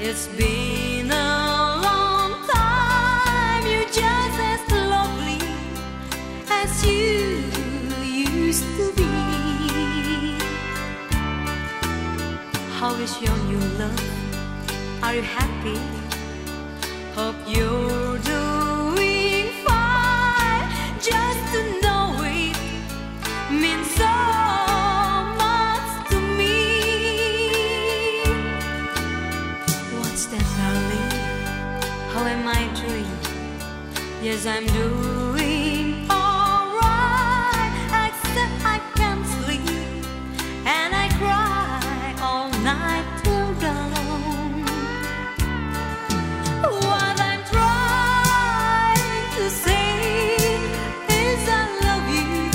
It's been a long time. You're just as lovely as you used to be. How is your new love? Are you happy? Hope you're How am I doing? Yes, I'm doing alright. Except I can't sleep and I cry all night till dawn. What I'm trying to say is I love you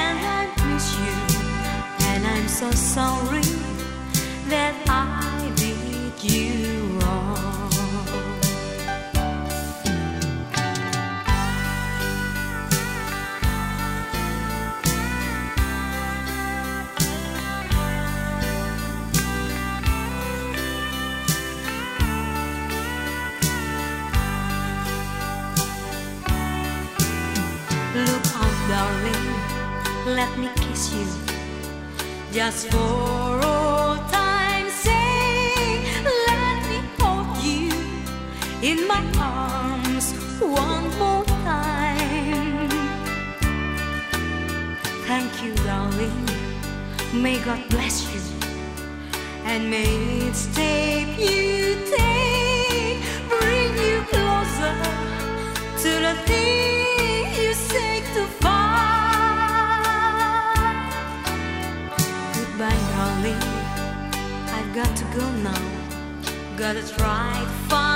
and I miss you, and I'm so sorry that I did you darling, let me kiss you. Just for old time's sake, let me hold you in my arms one more time. Thank you, darling. May God bless you and may each step you Goodbye. I've got to go now. Gotta try to find.